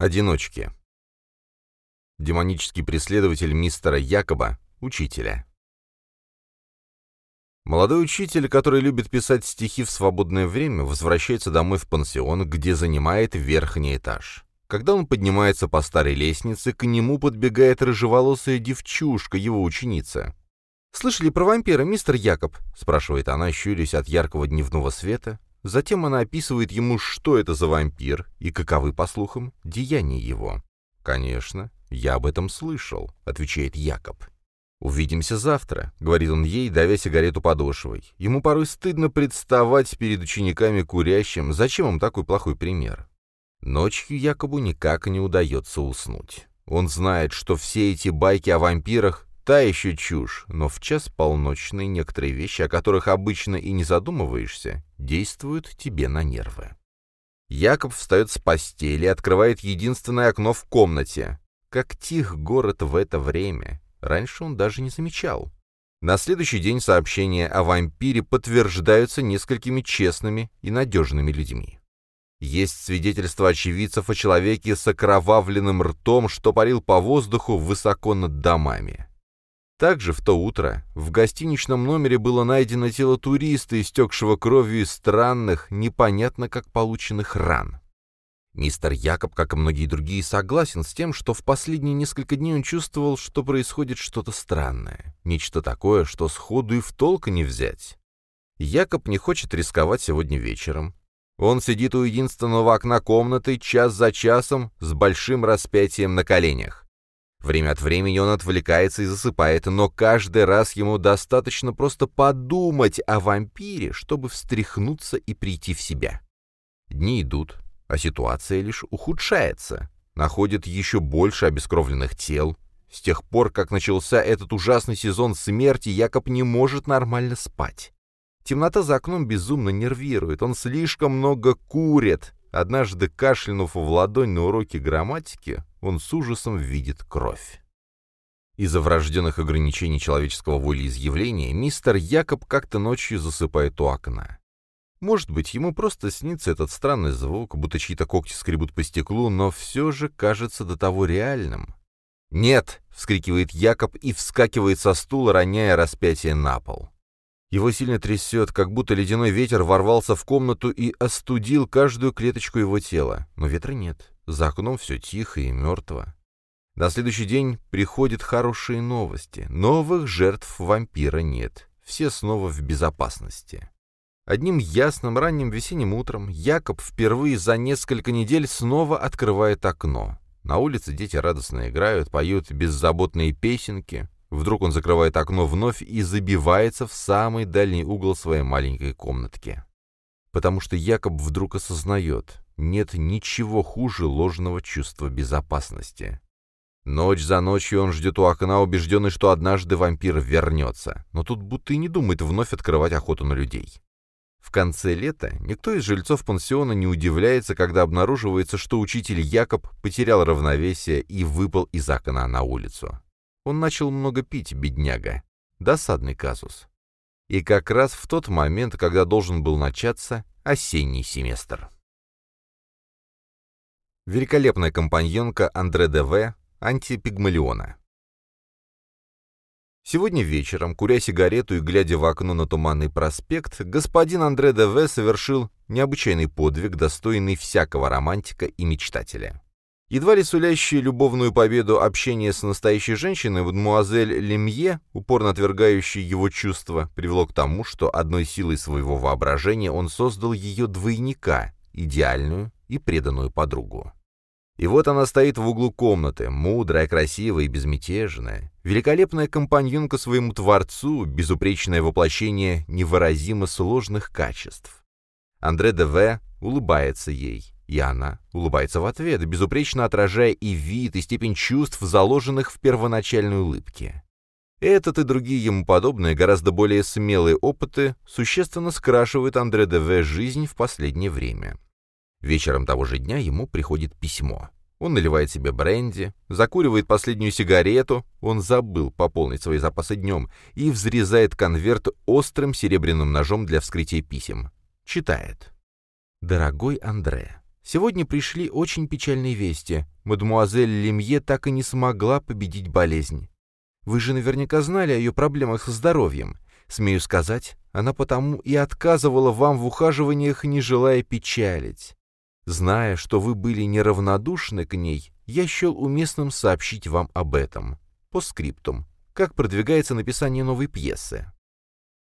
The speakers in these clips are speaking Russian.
Одиночки. Демонический преследователь мистера Якоба, учителя. Молодой учитель, который любит писать стихи в свободное время, возвращается домой в пансион, где занимает верхний этаж. Когда он поднимается по старой лестнице, к нему подбегает рыжеволосая девчушка, его ученица. «Слышали про вампира, мистер Якоб?» — спрашивает она, щурясь от яркого дневного света. Затем она описывает ему, что это за вампир и каковы, по слухам, деяния его. «Конечно, я об этом слышал», — отвечает Якоб. «Увидимся завтра», — говорит он ей, давя сигарету подошвой. Ему порой стыдно представать перед учениками курящим, зачем им такой плохой пример. Ночью Якобу никак не удается уснуть. Он знает, что все эти байки о вампирах Та еще чушь, но в час полночный некоторые вещи, о которых обычно и не задумываешься, действуют тебе на нервы. Якоб встает с постели открывает единственное окно в комнате. Как тих город в это время. Раньше он даже не замечал. На следующий день сообщения о вампире подтверждаются несколькими честными и надежными людьми. Есть свидетельство очевидцев о человеке с окровавленным ртом, что парил по воздуху высоко над домами. Также в то утро в гостиничном номере было найдено тело туриста, истекшего кровью из странных, непонятно как полученных ран. Мистер Якоб, как и многие другие, согласен с тем, что в последние несколько дней он чувствовал, что происходит что-то странное, нечто такое, что сходу и в толк не взять. Якоб не хочет рисковать сегодня вечером. Он сидит у единственного окна комнаты час за часом с большим распятием на коленях. Время от времени он отвлекается и засыпает, но каждый раз ему достаточно просто подумать о вампире, чтобы встряхнуться и прийти в себя. Дни идут, а ситуация лишь ухудшается. Находят еще больше обескровленных тел. С тех пор, как начался этот ужасный сезон смерти, Якоб не может нормально спать. Темнота за окном безумно нервирует, он слишком много курит, Однажды, кашлянув в ладонь на уроке грамматики, он с ужасом видит кровь. Из-за врожденных ограничений человеческого волеизъявления мистер Якоб как-то ночью засыпает у окна. Может быть, ему просто снится этот странный звук, будто чьи-то когти скребут по стеклу, но все же кажется до того реальным. «Нет!» — вскрикивает Якоб и вскакивает со стула, роняя распятие на пол. Его сильно трясет, как будто ледяной ветер ворвался в комнату и остудил каждую клеточку его тела. Но ветра нет. За окном все тихо и мертво. На следующий день приходят хорошие новости. Новых жертв вампира нет. Все снова в безопасности. Одним ясным ранним весенним утром Якоб впервые за несколько недель снова открывает окно. На улице дети радостно играют, поют беззаботные песенки. Вдруг он закрывает окно вновь и забивается в самый дальний угол своей маленькой комнатки. Потому что Якоб вдруг осознает, нет ничего хуже ложного чувства безопасности. Ночь за ночью он ждет у окна, убежденный, что однажды вампир вернется, но тут будто и не думает вновь открывать охоту на людей. В конце лета никто из жильцов пансиона не удивляется, когда обнаруживается, что учитель Якоб потерял равновесие и выпал из окна на улицу. Он начал много пить, бедняга. Досадный казус. И как раз в тот момент, когда должен был начаться осенний семестр. Великолепная компаньонка Андре Д.В. антипигмалиона. Сегодня вечером, куря сигарету и глядя в окно на Туманный проспект, господин Андре Д.В. совершил необычайный подвиг, достойный всякого романтика и мечтателя. Едва ли сулящее любовную победу общение с настоящей женщиной, мадемуазель Лемье, упорно отвергающей его чувства, привело к тому, что одной силой своего воображения он создал ее двойника, идеальную и преданную подругу. И вот она стоит в углу комнаты, мудрая, красивая и безмятежная, великолепная компаньонка своему творцу, безупречное воплощение невыразимо сложных качеств. Андре де В. улыбается ей, и она улыбается в ответ, безупречно отражая и вид, и степень чувств, заложенных в первоначальной улыбке. Этот и другие ему подобные, гораздо более смелые опыты существенно скрашивают Андре де жизнь в последнее время. Вечером того же дня ему приходит письмо. Он наливает себе бренди, закуривает последнюю сигарету, он забыл пополнить свои запасы днем, и взрезает конверт острым серебряным ножом для вскрытия писем. Читает. «Дорогой Андре, Сегодня пришли очень печальные вести. Мадемуазель Лемье так и не смогла победить болезнь. Вы же наверняка знали о ее проблемах со здоровьем. Смею сказать, она потому и отказывала вам в ухаживаниях, не желая печалить. Зная, что вы были неравнодушны к ней, я счел уместным сообщить вам об этом. По скриптум. Как продвигается написание новой пьесы?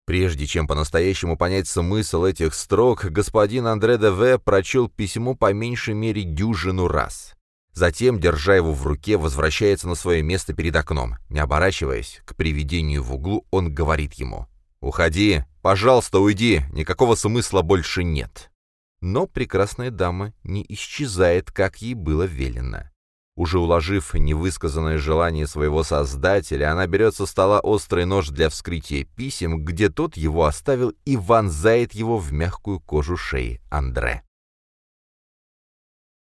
Прежде чем по-настоящему понять смысл этих строк, господин Андре де В. прочел письмо по меньшей мере дюжину раз. Затем, держа его в руке, возвращается на свое место перед окном. Не оборачиваясь к привидению в углу, он говорит ему «Уходи, пожалуйста, уйди, никакого смысла больше нет». Но прекрасная дама не исчезает, как ей было велено. Уже уложив невысказанное желание своего создателя, она берет со стола острый нож для вскрытия писем, где тот его оставил, и вонзает его в мягкую кожу шеи Андре.